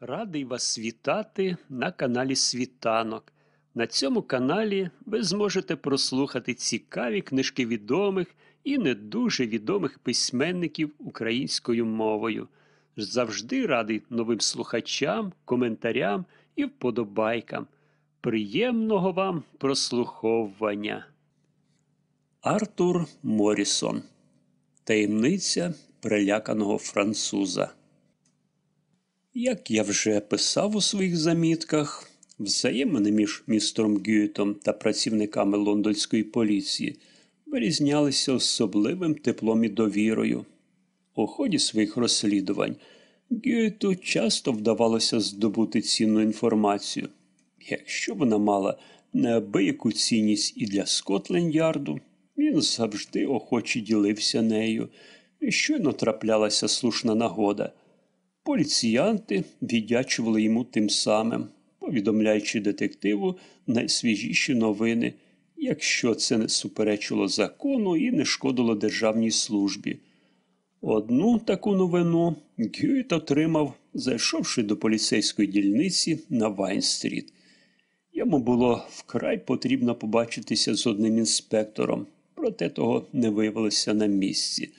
Радий вас вітати на каналі Світанок. На цьому каналі ви зможете прослухати цікаві книжки відомих і не дуже відомих письменників українською мовою. Завжди радий новим слухачам, коментарям і вподобайкам. Приємного вам прослуховування. Артур Морісон. Таємниця приляканого француза. Як я вже писав у своїх замітках, взаємини між містером Гюйтом та працівниками лондонської поліції вирізнялися особливим теплом і довірою. У ході своїх розслідувань Гюйту часто вдавалося здобути цінну інформацію. Якщо вона мала неабияку цінність і для Скотленд-Ярду, він завжди охоче ділився нею, і щойно траплялася слушна нагода. Поліціянти віддячували йому тим самим, повідомляючи детективу найсвіжіші новини, якщо це не суперечило закону і не шкодило державній службі. Одну таку новину Гюйт отримав, зайшовши до поліцейської дільниці на Вайн-стріт. Йому було вкрай потрібно побачитися з одним інспектором, проте того не виявилося на місці.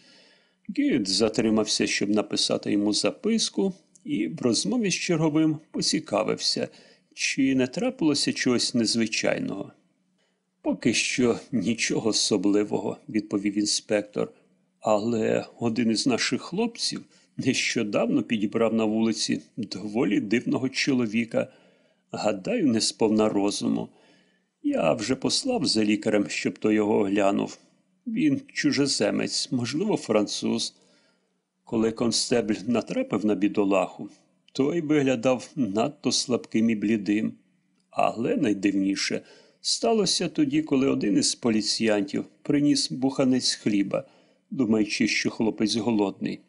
Гюд затримався, щоб написати йому записку, і в розмові з черговим поцікавився, чи не трапилося чогось незвичайного. Поки що нічого особливого, відповів інспектор, але один із наших хлопців нещодавно підібрав на вулиці доволі дивного чоловіка. Гадаю, не сповна розуму. Я вже послав за лікарем, щоб той його оглянув. Він чужеземець, можливо, француз. Коли констебль натрапив на бідолаху, той виглядав надто слабким і блідим. Але найдивніше сталося тоді, коли один із поліціянтів приніс буханець хліба, думаючи, що хлопець голодний.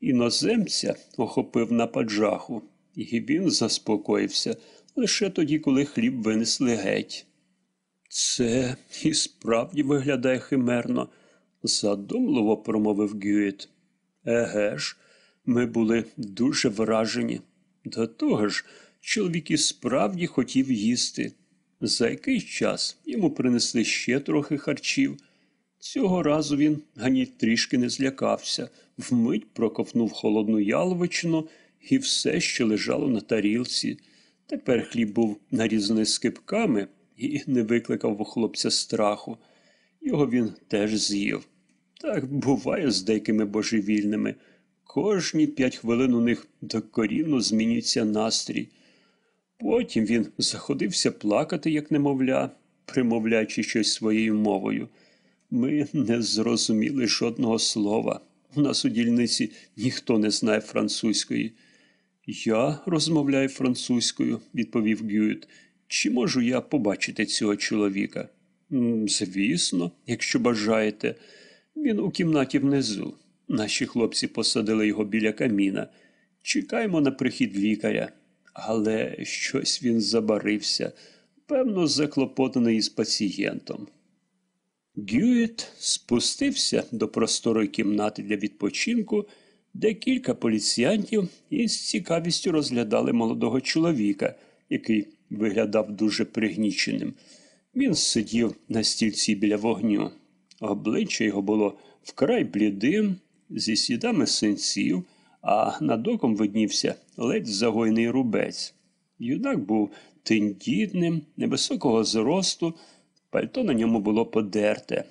Іноземця охопив на паджаху, і він заспокоївся лише тоді, коли хліб винесли геть. Це і справді виглядає химерно, задумливо промовив Гюїт. Еге ж, ми були дуже вражені. До того ж, чоловік і справді хотів їсти. За якийсь час йому принесли ще трохи харчів. Цього разу він ані трішки не злякався, вмить проковнув холодну яловичину і все, що лежало на тарілці. Тепер хліб був нарізаний скипками і не викликав у хлопця страху. Його він теж з'їв. Так буває з деякими божевільними. Кожні п'ять хвилин у них докорінно змінюється настрій. Потім він заходився плакати, як немовля, примовляючи щось своєю мовою. Ми не зрозуміли жодного слова. У нас у дільниці ніхто не знає французької. Я розмовляю французькою, відповів Гюйт. Чи можу я побачити цього чоловіка? Звісно, якщо бажаєте. Він у кімнаті внизу. Наші хлопці посадили його біля каміна. Чекаємо на прихід лікаря. Але щось він забарився, певно, заклопотаний із пацієнтом. Гюїт спустився до просторої кімнати для відпочинку, де кілька поліціянтів із цікавістю розглядали молодого чоловіка, який виглядав дуже пригніченим. Він сидів на стільці біля вогню. Обличчя його було вкрай блідим, зі слідами синців, а над оком виднівся ледь загойний рубець. Юнак був тендітним, невисокого зросту, пальто на ньому було подерте.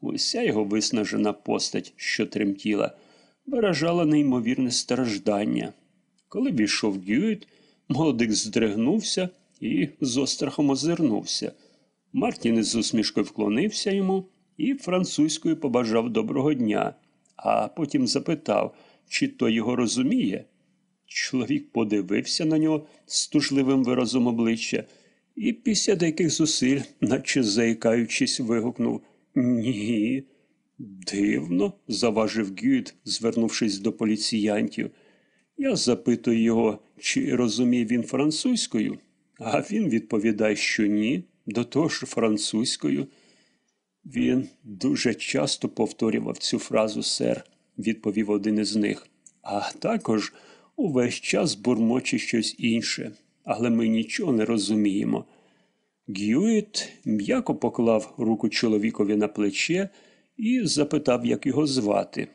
Уся його виснажена постать, що тремтіла, виражала неймовірне страждання. Коли війшов Гюйт, молодик здригнувся і з острахом озирнувся. Мартін із усмішкою вклонився йому і французькою побажав доброго дня, а потім запитав, чи той його розуміє. Чоловік подивився на нього з тужливим виразом обличчя і після деяких зусиль, наче заїкаючись, вигукнув Ні. Дивно, заважив Гюд, звернувшись до поліціянтів. Я запитую його, чи розуміє він французькою, а він відповідає, що ні, до того ж французькою. Він дуже часто повторював цю фразу, сер, відповів один із них. А також увесь час бурмоче щось інше, але ми нічого не розуміємо. Гюїт м'яко поклав руку чоловікові на плече і запитав, як його звати.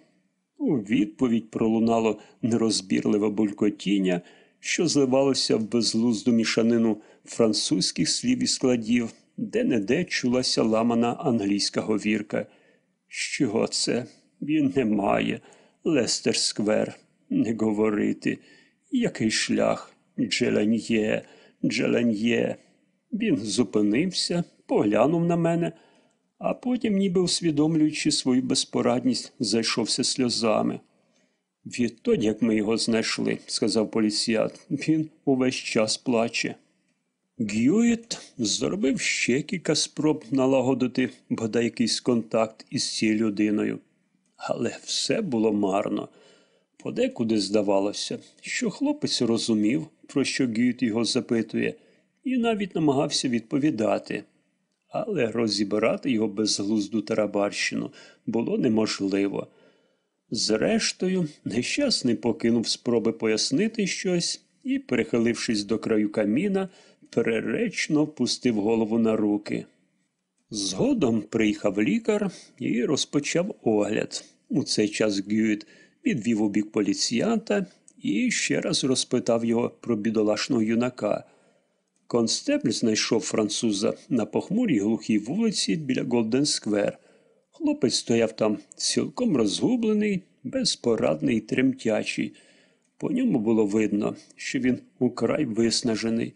У відповідь пролунало нерозбірливе булькотіння, що зливалося в безглузду мішанину французьких слів і складів, де неде чулася ламана англійська говірка. Що це? Він не має. Лестер Сквер. Не говорити. Який шлях? Джелен'є, Джелен'є. Він зупинився, поглянув на мене, а потім, ніби усвідомлюючи свою безпорадність, зайшовся сльозами. Відтоді, як ми його знайшли, сказав поліціят, він увесь час плаче. Гюїт зробив ще кілька спроб налагодити бодай якийсь контакт із цією людиною. Але все було марно. Подекуди здавалося, що хлопець розумів, про що Гюїт його запитує, і навіть намагався відповідати. Але розібрати його безглузду тарабарщину було неможливо. Зрештою, нещасний покинув спроби пояснити щось і, перехилившись до краю каміна, переречно пустив голову на руки. Згодом приїхав лікар і розпочав огляд. У цей час Гюїт відвів у бік поліціянта і ще раз розпитав його про бідолашного юнака. Констебль знайшов француза на похмурій глухій вулиці біля Голден Сквер. Хлопець стояв там цілком розгублений, безпорадний і тремтячий. По ньому було видно, що він украй виснажений.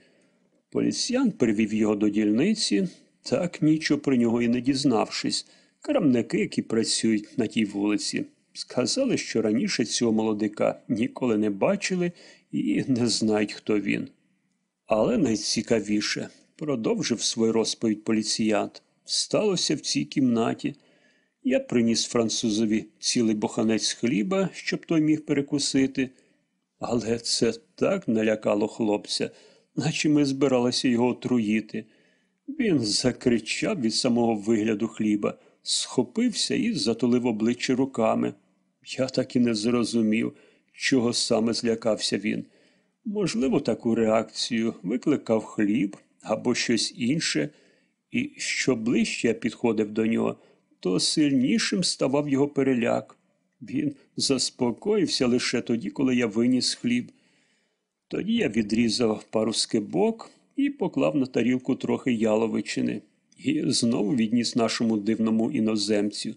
Поліціян привів його до дільниці, так нічого про нього і не дізнавшись. Крамники, які працюють на тій вулиці, сказали, що раніше цього молодика ніколи не бачили і не знають, хто він. Але найцікавіше, продовжив свою розповідь поліціянт, сталося в цій кімнаті. Я приніс французові цілий боханець хліба, щоб той міг перекусити. Але це так налякало хлопця, наче ми збиралися його отруїти. Він закричав від самого вигляду хліба, схопився і затулив обличчя руками. Я так і не зрозумів, чого саме злякався він. Можливо, таку реакцію викликав хліб або щось інше, і що ближче я підходив до нього, то сильнішим ставав його переляк. Він заспокоївся лише тоді, коли я виніс хліб. Тоді я відрізав пару скибок і поклав на тарілку трохи яловичини і знову відніс нашому дивному іноземцю.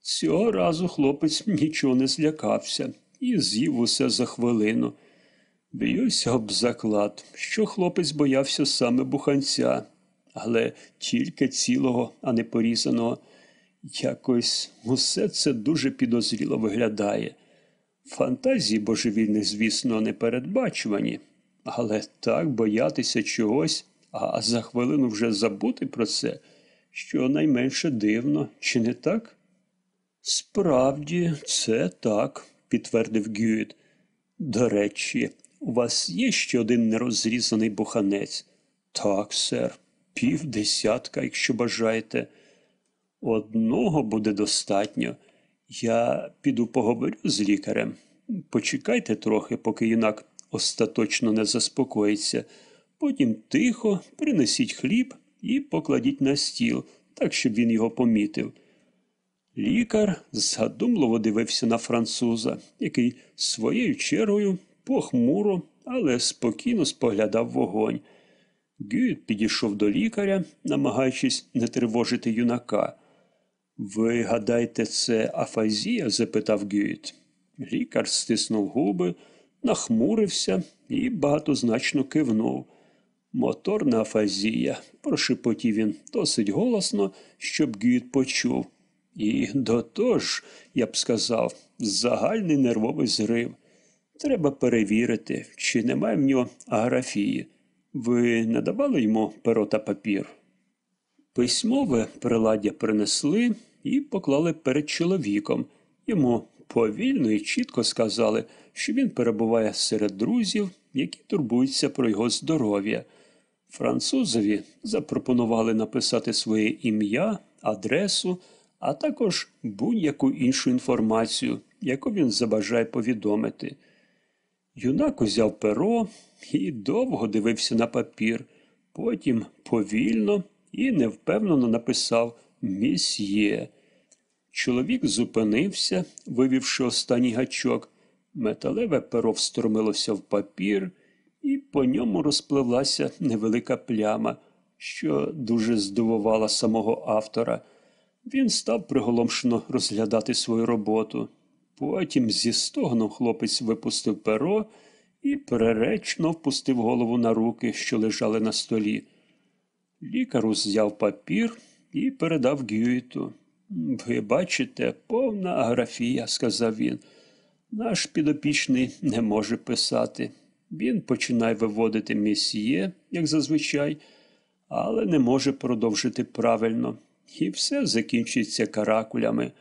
Цього разу хлопець нічого не злякався і з'їв усе за хвилину. Б'юся об заклад, що хлопець боявся саме буханця, але тільки цілого, а не порізаного. Якось усе це дуже підозріло виглядає. Фантазії божевільних, звісно, не передбачувані, але так боятися чогось, а за хвилину вже забути про це, що найменше дивно, чи не так? Справді, це так, підтвердив Гюїт. До речі, у вас є ще один нерозрізаний буханець? Так, сер, півдесятка, якщо бажаєте. Одного буде достатньо. Я піду поговорю з лікарем. Почекайте трохи, поки юнак остаточно не заспокоїться. Потім тихо принесіть хліб і покладіть на стіл, так, щоб він його помітив. Лікар задумливо дивився на француза, який своєю чергою похмуро, але спокійно споглядав вогонь. Гюд підійшов до лікаря, намагаючись не тривожити юнака. Ви гадаєте, це афазія? запитав Гюїт. Лікар стиснув губи, нахмурився і багатозначно кивнув. Моторна афазія, прошепотів він досить голосно, щоб Гюїт почув. І до того ж, я б сказав, загальний нервовий зрив. Треба перевірити, чи немає в нього аграфії. Ви не давали йому перо та папір? Письмове приладдя принесли і поклали перед чоловіком. Йому повільно і чітко сказали, що він перебуває серед друзів, які турбуються про його здоров'я. Французові запропонували написати своє ім'я, адресу, а також будь-яку іншу інформацію, яку він забажає повідомити. Юнак узяв перо і довго дивився на папір, потім повільно і невпевнено написав Місьє. Чоловік зупинився, вивівши останній гачок. Металеве перо встромилося в папір, і по ньому розпливлася невелика пляма, що дуже здивувала самого автора. Він став приголомшено розглядати свою роботу. Потім зі стогном хлопець випустив перо і переречно впустив голову на руки, що лежали на столі. Лікар узяв папір і передав Гюїту. Ви бачите, повна аграфія, сказав він. Наш підопічний не може писати. Він починає виводити місьє, як зазвичай, але не може продовжити правильно, і все закінчується каракулями.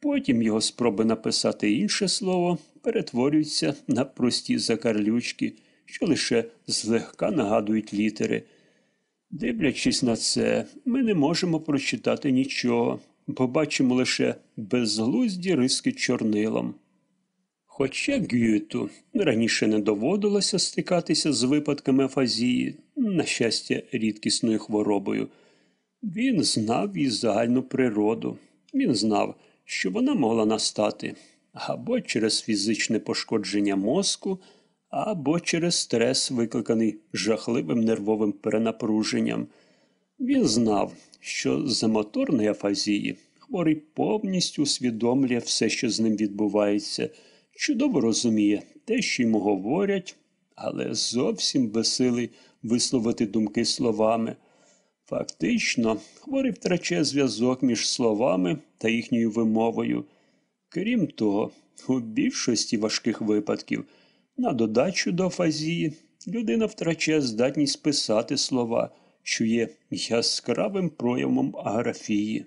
Потім його спроби написати інше слово перетворюються на прості закарлючки, що лише злегка нагадують літери. Дивлячись на це, ми не можемо прочитати нічого, бо бачимо лише безглузді риски чорнилом. Хоча Гюту раніше не доводилося стикатися з випадками афазії, на щастя, рідкісною хворобою, він знав її загальну природу. Він знав, що вона могла настати або через фізичне пошкодження мозку, або через стрес, викликаний жахливим нервовим перенапруженням. Він знав, що за моторної афазії хворий повністю усвідомлює все, що з ним відбувається, чудово розуміє те, що йому говорять, але зовсім безсилий висловити думки словами. Фактично, хворий втрачає зв'язок між словами та їхньою вимовою. Крім того, у більшості важких випадків, на додачу до афазії, людина втрачає здатність писати слова, що є яскравим проявом аграфії.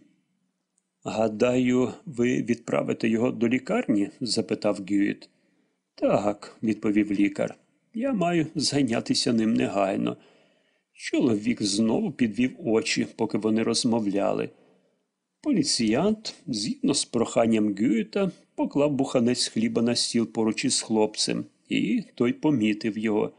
Гадаю, ви відправите його до лікарні? запитав Гюїт. Так, відповів лікар. Я маю зайнятися ним негайно. Чоловік знову підвів очі, поки вони розмовляли. Поліціянт, згідно з проханням Гюєта, поклав буханець хліба на стіл поруч із хлопцем, і той помітив його.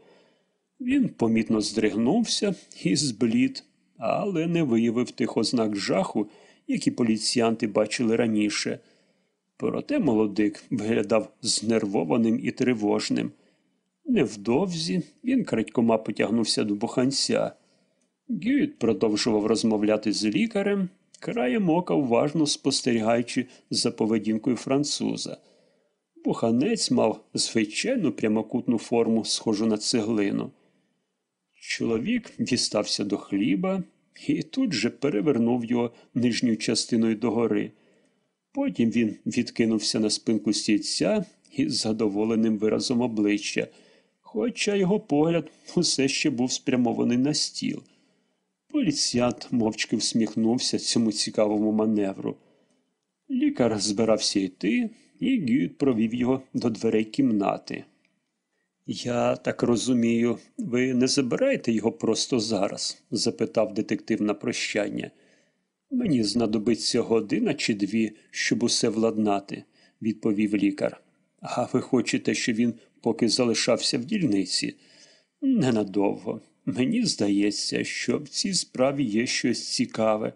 Він помітно здригнувся і зблід, але не виявив тих ознак жаху, які поліціянти бачили раніше. Проте молодик виглядав знервованим і тривожним. Невдовзі він крадькома потягнувся до буханця. Гюїт продовжував розмовляти з лікарем, краєм ока уважно спостерігаючи за поведінкою француза. Буханець мав звичайну прямокутну форму, схожу на цеглину. Чоловік дістався до хліба і тут же перевернув його нижньою частиною догори. Потім він відкинувся на спинку стільця із задоволеним виразом обличчя, хоча його погляд усе ще був спрямований на стіл. Поліціянт мовчки всміхнувся цьому цікавому маневру. Лікар збирався йти, і Гюд провів його до дверей кімнати. Я так розумію, ви не забираєте його просто зараз? запитав детектив на прощання. Мені знадобиться година чи дві, щоб усе владнати, відповів лікар. А ви хочете, щоб він поки залишався в дільниці? Ненадовго. Мені здається, що в цій справі є щось цікаве,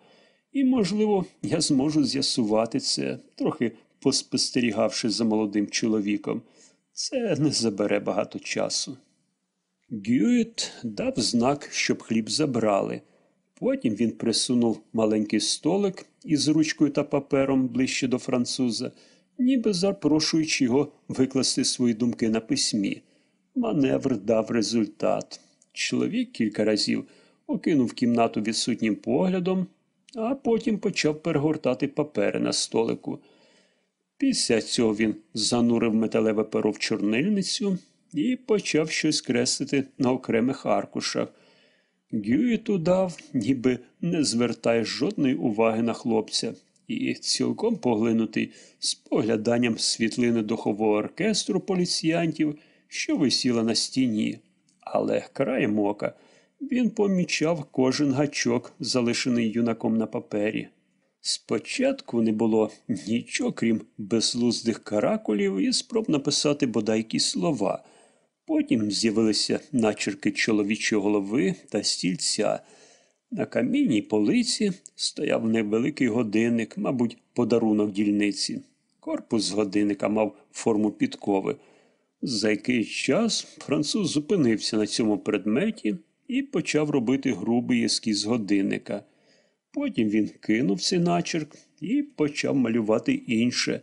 і, можливо, я зможу з'ясувати це, трохи поспостерігавши за молодим чоловіком. Це не забере багато часу. Гюїт дав знак, щоб хліб забрали. Потім він присунув маленький столик із ручкою та папером ближче до француза, ніби запрошуючи його викласти свої думки на письмі. Маневр дав результат. Чоловік кілька разів окинув кімнату відсутнім поглядом, а потім почав перегортати папери на столику. Після цього він занурив металеве перо в чорнильницю і почав щось креслити на окремих аркушах. Гюїту дав, ніби не звертає жодної уваги на хлопця, і цілком поглинутий спогляданням світлини духового оркестру поліціянтів, що висіла на стіні. Але краєм ока він помічав кожен гачок, залишений юнаком на папері. Спочатку не було нічого, крім безлуздих каракулів і спроб написати бодай якісь слова. Потім з'явилися начерки чоловічої голови та стільця. На камінній полиці стояв невеликий годинник, мабуть, подарунок дільниці. Корпус годинника мав форму підкови. За якийсь час француз зупинився на цьому предметі і почав робити грубий ескіз годинника. Потім він кинув цей начерк і почав малювати інше.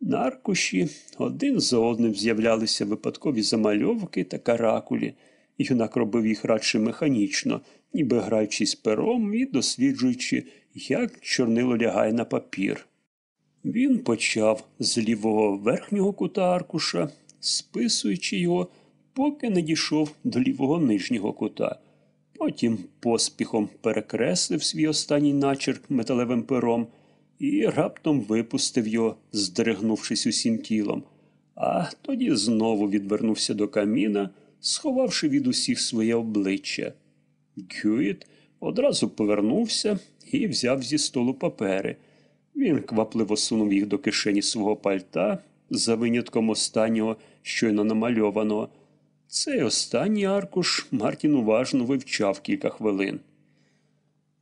На аркуші один за одним з'являлися випадкові замальовки та каракулі. Юнак робив їх радше механічно, ніби граючись пером і досліджуючи, як чорнило лягає на папір. Він почав з лівого верхнього кута аркуша, списуючи його, поки не дійшов до лівого нижнього кута. Потім поспіхом перекреслив свій останній начерк металевим пером і раптом випустив його, здригнувшись усім тілом, а тоді знову відвернувся до каміна, сховавши від усіх своє обличчя. Гюїт одразу повернувся і взяв зі столу папери. Він квапливо сунув їх до кишені свого пальта, за винятком останнього, щойно намальованого. Цей останній аркуш Мартін уважно вивчав кілька хвилин.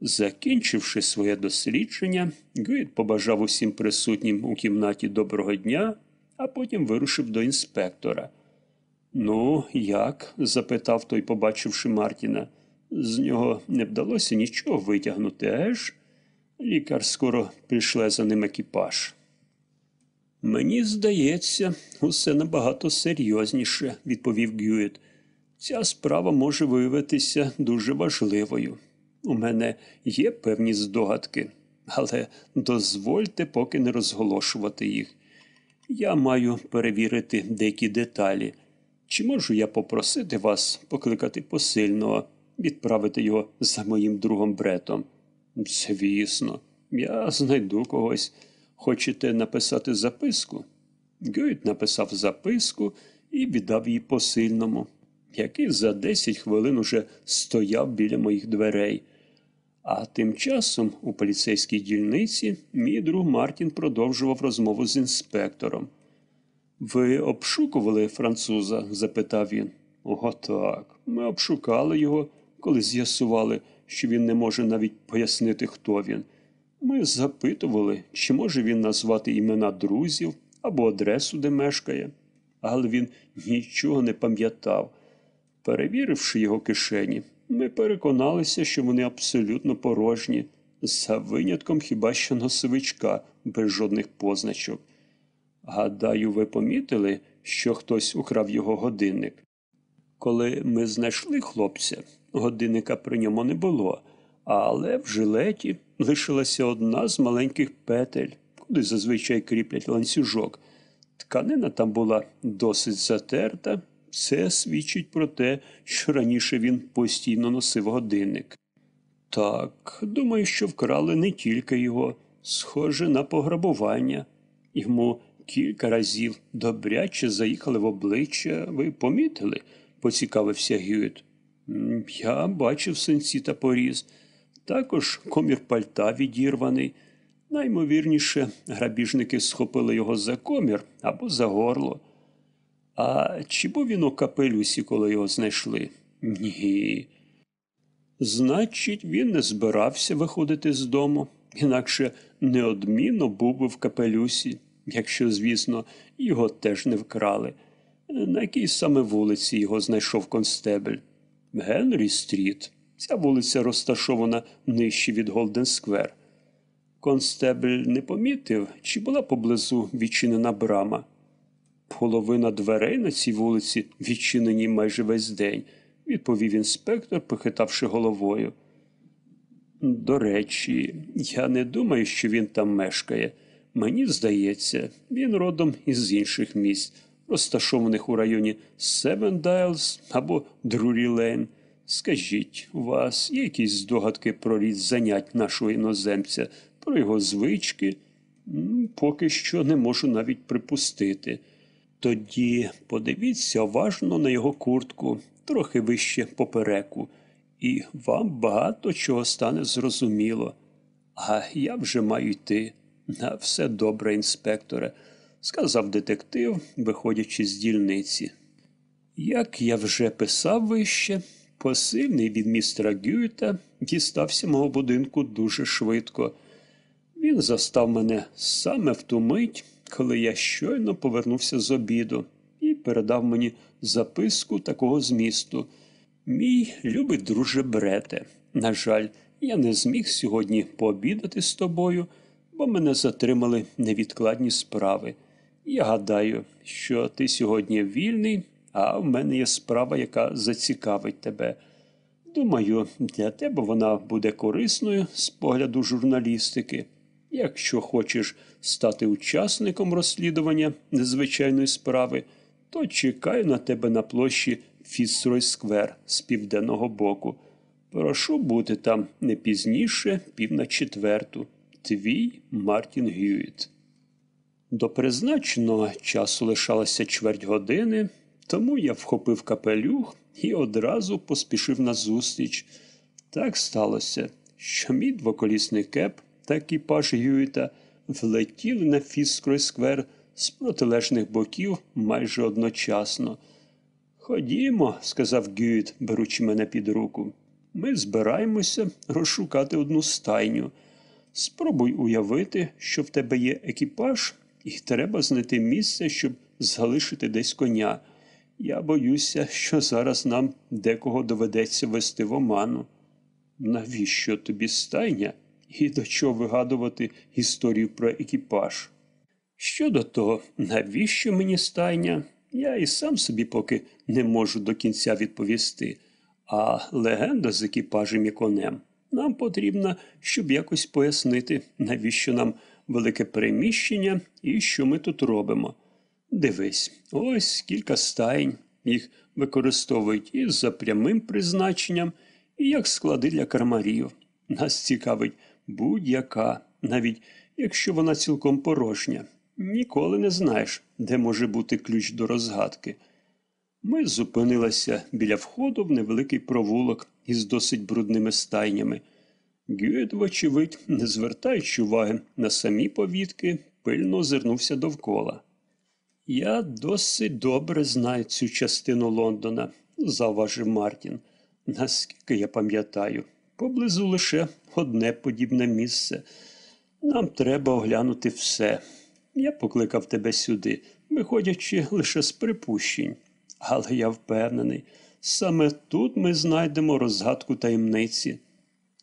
Закінчивши своє дослідження, Гюїт побажав усім присутнім у кімнаті доброго дня, а потім вирушив до інспектора. Ну, як? запитав той, побачивши Мартіна. З нього не вдалося нічого витягнути, еж? Лікар скоро прийшле за ним екіпаж. Мені здається, усе набагато серйозніше, відповів Гюїт. Ця справа може виявитися дуже важливою. У мене є певні здогадки, але дозвольте поки не розголошувати їх. Я маю перевірити деякі деталі. Чи можу я попросити вас покликати посильного, відправити його за моїм другом бретом? Звісно, я знайду когось. Хочете написати записку? Гюйт написав записку і віддав її посильному, який за десять хвилин уже стояв біля моїх дверей. А тим часом у поліцейській дільниці мій друг Мартін продовжував розмову з інспектором. Ви обшукували француза? запитав він. Ого так. Ми обшукали його, коли з'ясували, що він не може навіть пояснити, хто він. Ми запитували, чи може він назвати імена друзів або адресу, де мешкає, але він нічого не пам'ятав. Перевіривши його кишені, ми переконалися, що вони абсолютно порожні, за винятком хіба що носовичка без жодних позначок. Гадаю, ви помітили, що хтось украв його годинник. Коли ми знайшли хлопця, годинника при ньому не було, але в жилеті лишилася одна з маленьких петель, куди зазвичай кріплять ланцюжок. Тканина там була досить затерта, це свідчить про те, що раніше він постійно носив годинник. Так, думаю, що вкрали не тільки його, схоже на пограбування. Йому кілька разів добряче заїхали в обличчя. Ви помітили? поцікавився Гюїт. Я бачив синці та поріз. Також комір пальта відірваний. Наймовірніше, грабіжники схопили його за комір або за горло. А чи був він у капелюсі, коли його знайшли? Ні. Значить, він не збирався виходити з дому, інакше неодмінно був би в капелюсі, якщо, звісно, його теж не вкрали. На якій саме вулиці його знайшов констебель? Генрі Стріт. Ця вулиця розташована нижче від Голден Сквер. Констебель не помітив, чи була поблизу відчинена брама. Половина дверей на цій вулиці відчинені майже весь день, відповів інспектор, похитавши головою. До речі, я не думаю, що він там мешкає. Мені здається, він родом із інших місць, розташованих у районі Севендайлз або Друрі Лейн. Скажіть, у вас є якісь здогадки про рід занять нашого іноземця, про його звички? Поки що не можу навіть припустити. Тоді подивіться уважно на його куртку, трохи вище попереку, і вам багато чого стане зрозуміло. А я вже маю йти. На все добре, інспекторе, сказав детектив, виходячи з дільниці. Як я вже писав вище, посильний від містера Гюйта дістався мого будинку дуже швидко. Він застав мене саме в ту мить, коли я щойно повернувся з обіду, і передав мені записку такого змісту. Мій любий друже Брете, на жаль, я не зміг сьогодні пообідати з тобою, бо мене затримали невідкладні справи. Я гадаю, що ти сьогодні вільний, а в мене є справа, яка зацікавить тебе. Думаю, для тебе вона буде корисною з погляду журналістики. Якщо хочеш стати учасником розслідування незвичайної справи, то чекаю на тебе на площі Фіссрой Сквер з південного боку. Прошу бути там не пізніше пів на четверту. Твій Мартін Гюїт. До призначеного часу лишалося чверть години, тому я вхопив капелюх і одразу поспішив на зустріч. Так сталося, що мій двоколісний кеп та екіпаж Гюїта влетіли на Фіскрой сквер з протилежних боків майже одночасно. Ходімо, сказав Гюїт, беручи мене під руку. Ми збираємося розшукати одну стайню. Спробуй уявити, що в тебе є екіпаж, і треба знайти місце, щоб залишити десь коня. Я боюся, що зараз нам декого доведеться вести в оману. Навіщо тобі стайня і до чого вигадувати історію про екіпаж? Щодо того, навіщо мені стайня, я і сам собі поки не можу до кінця відповісти. А легенда з екіпажем і конем нам потрібна, щоб якось пояснити, навіщо нам велике переміщення і що ми тут робимо. Дивись, ось кілька стайнь, їх використовують і за прямим призначенням, і як склади для кармарів. Нас цікавить будь-яка, навіть якщо вона цілком порожня. Ніколи не знаєш, де може бути ключ до розгадки. Ми зупинилися біля входу в невеликий провулок із досить брудними стайнями. Гюєт, вочевидь, не звертаючи уваги на самі повітки, пильно озирнувся довкола. Я досить добре знаю цю частину Лондона, завважив Мартін. Наскільки я пам'ятаю, поблизу лише одне подібне місце. Нам треба оглянути все. Я покликав тебе сюди, виходячи лише з припущень. Але я впевнений, саме тут ми знайдемо розгадку таємниці.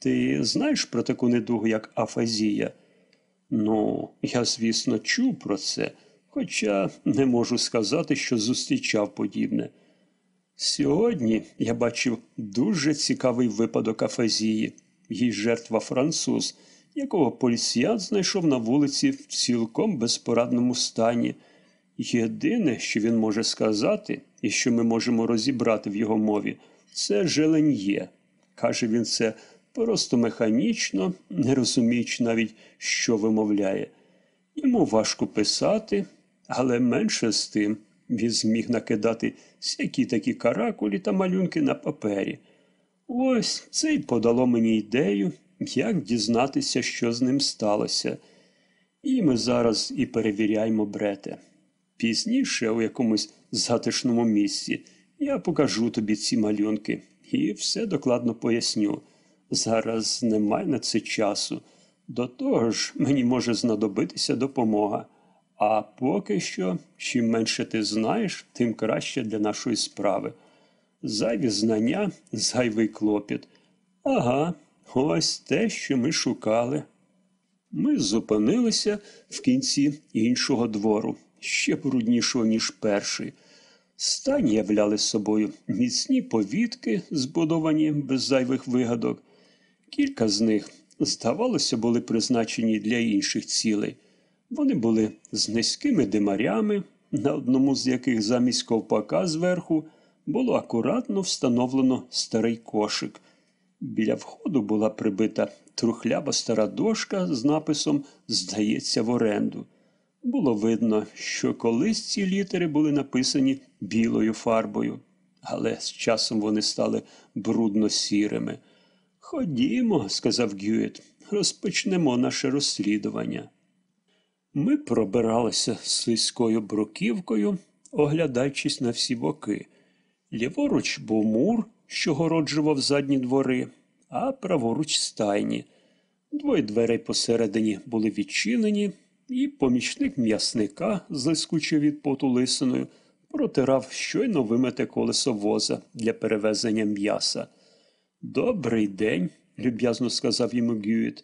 Ти знаєш про таку недугу, як афазія? Ну, я, звісно, чув про це, хоча не можу сказати, що зустрічав подібне. Сьогодні я бачив дуже цікавий випадок афазії, їй жертва француз, якого поліціян знайшов на вулиці в цілком безпорадному стані. Єдине, що він може сказати, і що ми можемо розібрати в його мові, це желен'є. Каже він це просто механічно, не розуміючи навіть, що вимовляє. Йому важко писати, але менше з тим він зміг накидати всякі такі каракулі та малюнки на папері. Ось це й подало мені ідею, як дізнатися, що з ним сталося. І ми зараз і перевіряємо брете. Пізніше, у якомусь затишному місці, я покажу тобі ці малюнки і все докладно поясню. Зараз немає на це часу. До того ж, мені може знадобитися допомога. А поки що, чим менше ти знаєш, тим краще для нашої справи. Зайві знання, зайвий клопіт. Ага, ось те, що ми шукали. Ми зупинилися в кінці іншого двору, ще бруднішого, ніж перший. Стані являли собою міцні повітки, збудовані без зайвих вигадок. Кілька з них, здавалося, були призначені для інших цілей. Вони були з низькими димарями, на одному з яких замість ковпака зверху було акуратно встановлено старий кошик. Біля входу була прибита трухляба стара дошка з написом Здається, в оренду. Було видно, що колись ці літери були написані білою фарбою, але з часом вони стали брудно сірими. Ходімо, сказав Гюєт, розпочнемо наше розслідування. Ми пробиралися слизькою бруківкою, оглядаючись на всі боки. Ліворуч був мур, що городжував задні двори, а праворуч стайні. Двоє дверей посередині були відчинені, і помічник м'ясника, злискучи від поту лисиною, протирав щойно вимите колесо воза для перевезення м'яса. Добрий день, люб'язно сказав йому Гюїт.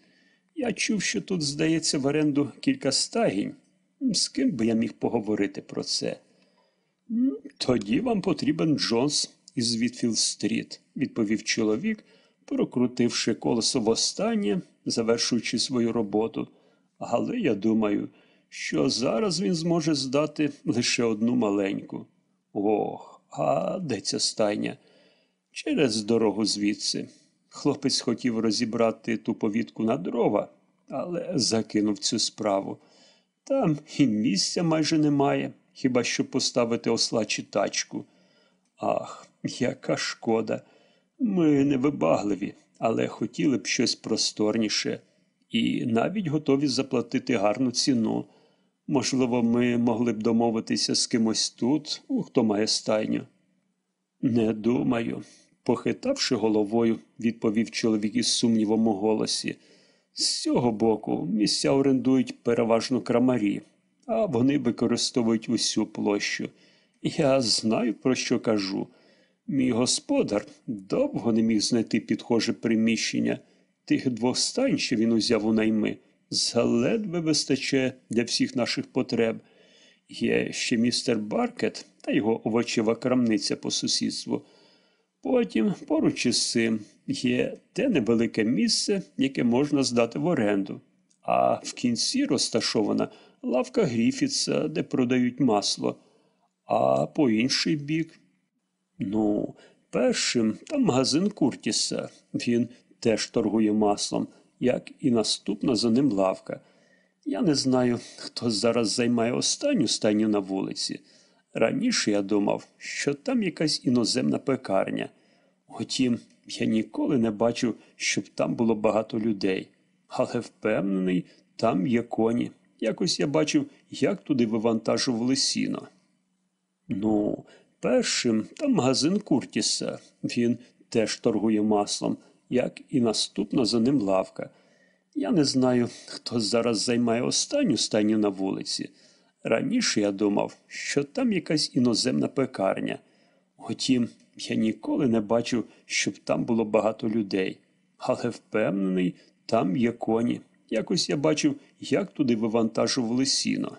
Я чув, що тут, здається, в оренду кілька стагінь. З ким би я міг поговорити про це? Тоді вам потрібен Джонс із Вітфілд-стріт, відповів чоловік, прокрутивши колесо востаннє, завершуючи свою роботу. Але я думаю, що зараз він зможе здати лише одну маленьку. Ох, а де ця стайня? Через дорогу звідси. Хлопець хотів розібрати ту повітку на дрова, але закинув цю справу. Там і місця майже немає, хіба що поставити осла чи тачку. Ах, яка шкода. Ми невибагливі, але хотіли б щось просторніше і навіть готові заплатити гарну ціну. Можливо, ми могли б домовитися з кимось тут, хто має стайню. Не думаю, похитавши головою, відповів чоловік із сумнівом у голосі. З цього боку місця орендують переважно крамарі, а вони використовують усю площу. Я знаю, про що кажу. Мій господар довго не міг знайти підхоже приміщення. Тих двох стань, що він узяв у найми, заледве вистачає для всіх наших потреб. Є ще містер Баркет та його овочева крамниця по сусідству. Потім, поруч із цим, є те невелике місце, яке можна здати в оренду, а в кінці розташована лавка Гріфітса, де продають масло, а по інший бік. Ну, першим там магазин Куртіса. Він теж торгує маслом, як і наступна за ним лавка. Я не знаю, хто зараз займає останню стайню на вулиці. Раніше я думав, що там якась іноземна пекарня. Утім, я ніколи не бачив, щоб там було багато людей. Але впевнений, там є коні. Якось я бачив, як туди вивантажували сіно. Ну, першим там магазин Куртіса. Він теж торгує маслом, як і наступна за ним лавка. Я не знаю, хто зараз займає останню стайню на вулиці. Раніше я думав, що там якась іноземна пекарня. Утім, я ніколи не бачив, щоб там було багато людей. Але впевнений, там є коні. Якось я бачив, як туди вивантажували сіно.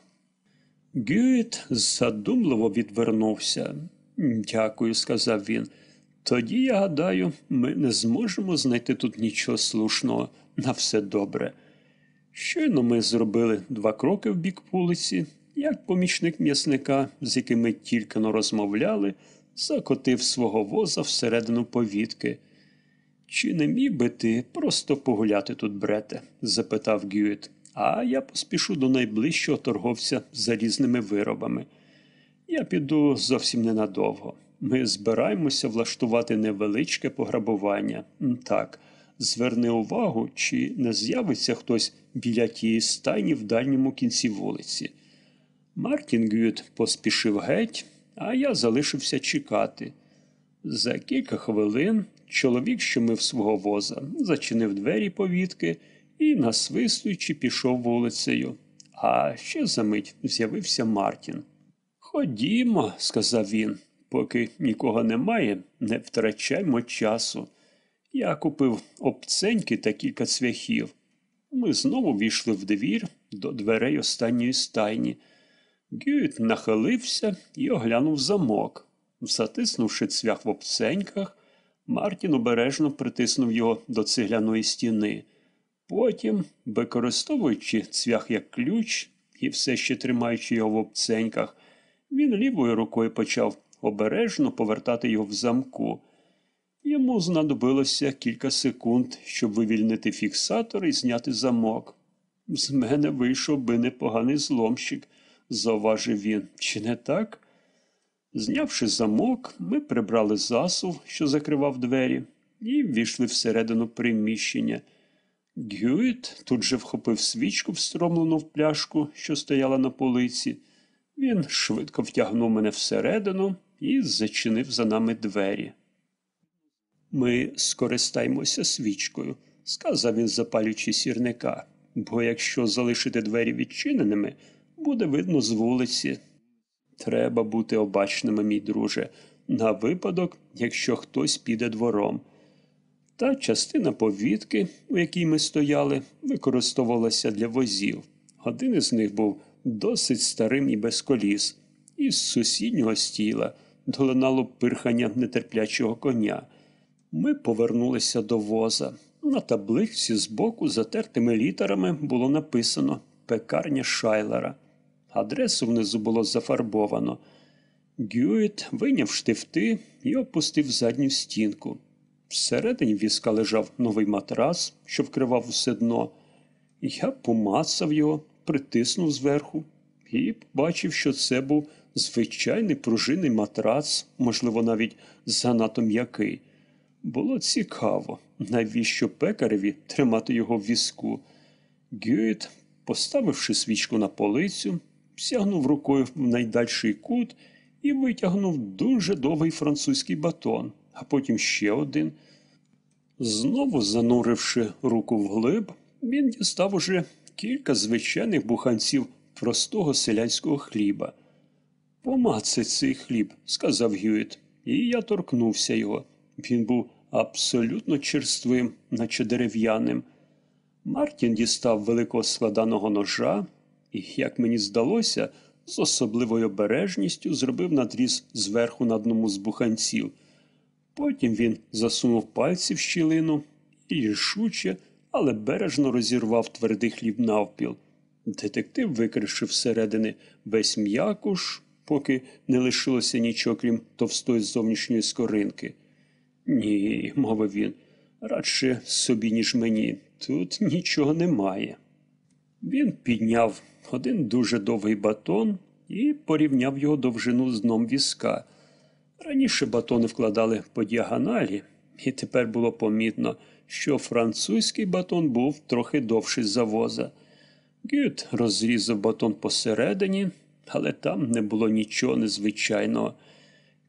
Гюїт задумливо відвернувся. Дякую, сказав він. Тоді, я гадаю, ми не зможемо знайти тут нічого слушного на все добре. Щойно ми зробили два кроки в бік вулиці, як помічник м'ясника, з яким ми тільки но розмовляли, закотив свого воза всередину повітки. Чи не міг би ти просто погуляти тут, брете? запитав Гюїт. А я поспішу до найближчого торговця з різними виробами. Я піду зовсім ненадовго. Ми збираємося влаштувати невеличке пограбування. Так, зверни увагу, чи не з'явиться хтось біля тієї стайні в дальньому кінці вулиці. Мартін Гюд поспішив геть, а я залишився чекати. За кілька хвилин чоловік, що свого воза, зачинив двері повітки і, насвистуючи, пішов вулицею. А ще за мить з'явився Мартін. Ходімо, сказав він, поки нікого немає, не втрачаймо часу. Я купив обценьки та кілька цвяхів. Ми знову війшли в двір до дверей останньої стайні. Гюйт нахилився і оглянув замок. Затиснувши цвях в обценьках, Мартін обережно притиснув його до цегляної стіни. Потім, використовуючи цвях як ключ і все ще тримаючи його в обценьках, він лівою рукою почав обережно повертати його в замку. Йому знадобилося кілька секунд, щоб вивільнити фіксатор і зняти замок. З мене вийшов би непоганий зломщик, зауважив він. Чи не так? Знявши замок, ми прибрали засув, що закривав двері, і ввійшли всередину приміщення. Гюїт тут же вхопив свічку, встромлену в пляшку, що стояла на полиці. Він швидко втягнув мене всередину і зачинив за нами двері. Ми скористаємося свічкою, сказав він, запалюючи сірника, бо якщо залишити двері відчиненими, буде видно з вулиці. Треба бути обачними, мій друже, на випадок, якщо хтось піде двором. Та частина повітки, у якій ми стояли, використовувалася для возів. Один із них був досить старим і без коліс. Із сусіднього стіла долинало пирхання нетерплячого коня. Ми повернулися до воза. На табличці збоку затертими літерами було написано Пекарня Шайлера. Адресу внизу було зафарбовано. Гюїт вийняв штифти і опустив задню стінку. Всередині візка лежав новий матрас, що вкривав усе дно. Я помацав його, притиснув зверху і побачив, що це був звичайний пружинний матрац, можливо, навіть занадто м'який. Було цікаво, навіщо пекареві тримати його в візку. Гюїт, поставивши свічку на полицю, сягнув рукою в найдальший кут і витягнув дуже довгий французький батон, а потім ще один. Знову зануривши руку вглиб, він дістав уже кілька звичайних буханців простого селянського хліба. Помацай цей хліб, сказав Гюїт, і я торкнувся його. Він був абсолютно черствим, наче дерев'яним. Мартін дістав великого складаного ножа і, як мені здалося, з особливою обережністю зробив надріз зверху на одному з буханців. Потім він засунув пальці в щілину і рішуче, але бережно розірвав твердий хліб навпіл. Детектив викришив всередини весь м'якуш, поки не лишилося нічого, крім товстої зовнішньої скоринки. Ні, мовив він, радше собі, ніж мені. Тут нічого немає. Він підняв один дуже довгий батон і порівняв його довжину з дном візка. Раніше батони вкладали по діагоналі, і тепер було помітно, що французький батон був трохи довший за воза. Гют розрізав батон посередині, але там не було нічого незвичайного.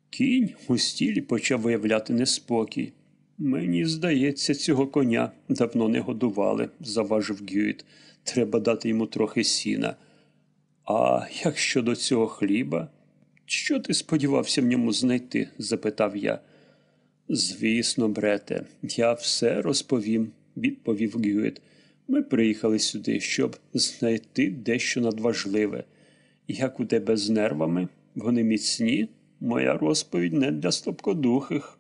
Кінь у стілі почав виявляти неспокій. Мені здається, цього коня давно не годували, заважив Гюїт. Треба дати йому трохи сіна. А як щодо цього хліба? Що ти сподівався в ньому знайти? запитав я. Звісно, брете, я все розповім, відповів Гюїт. Ми приїхали сюди, щоб знайти дещо надважливе. Як у тебе з нервами? Вони міцні? Моя розповідь не для слабкодухих.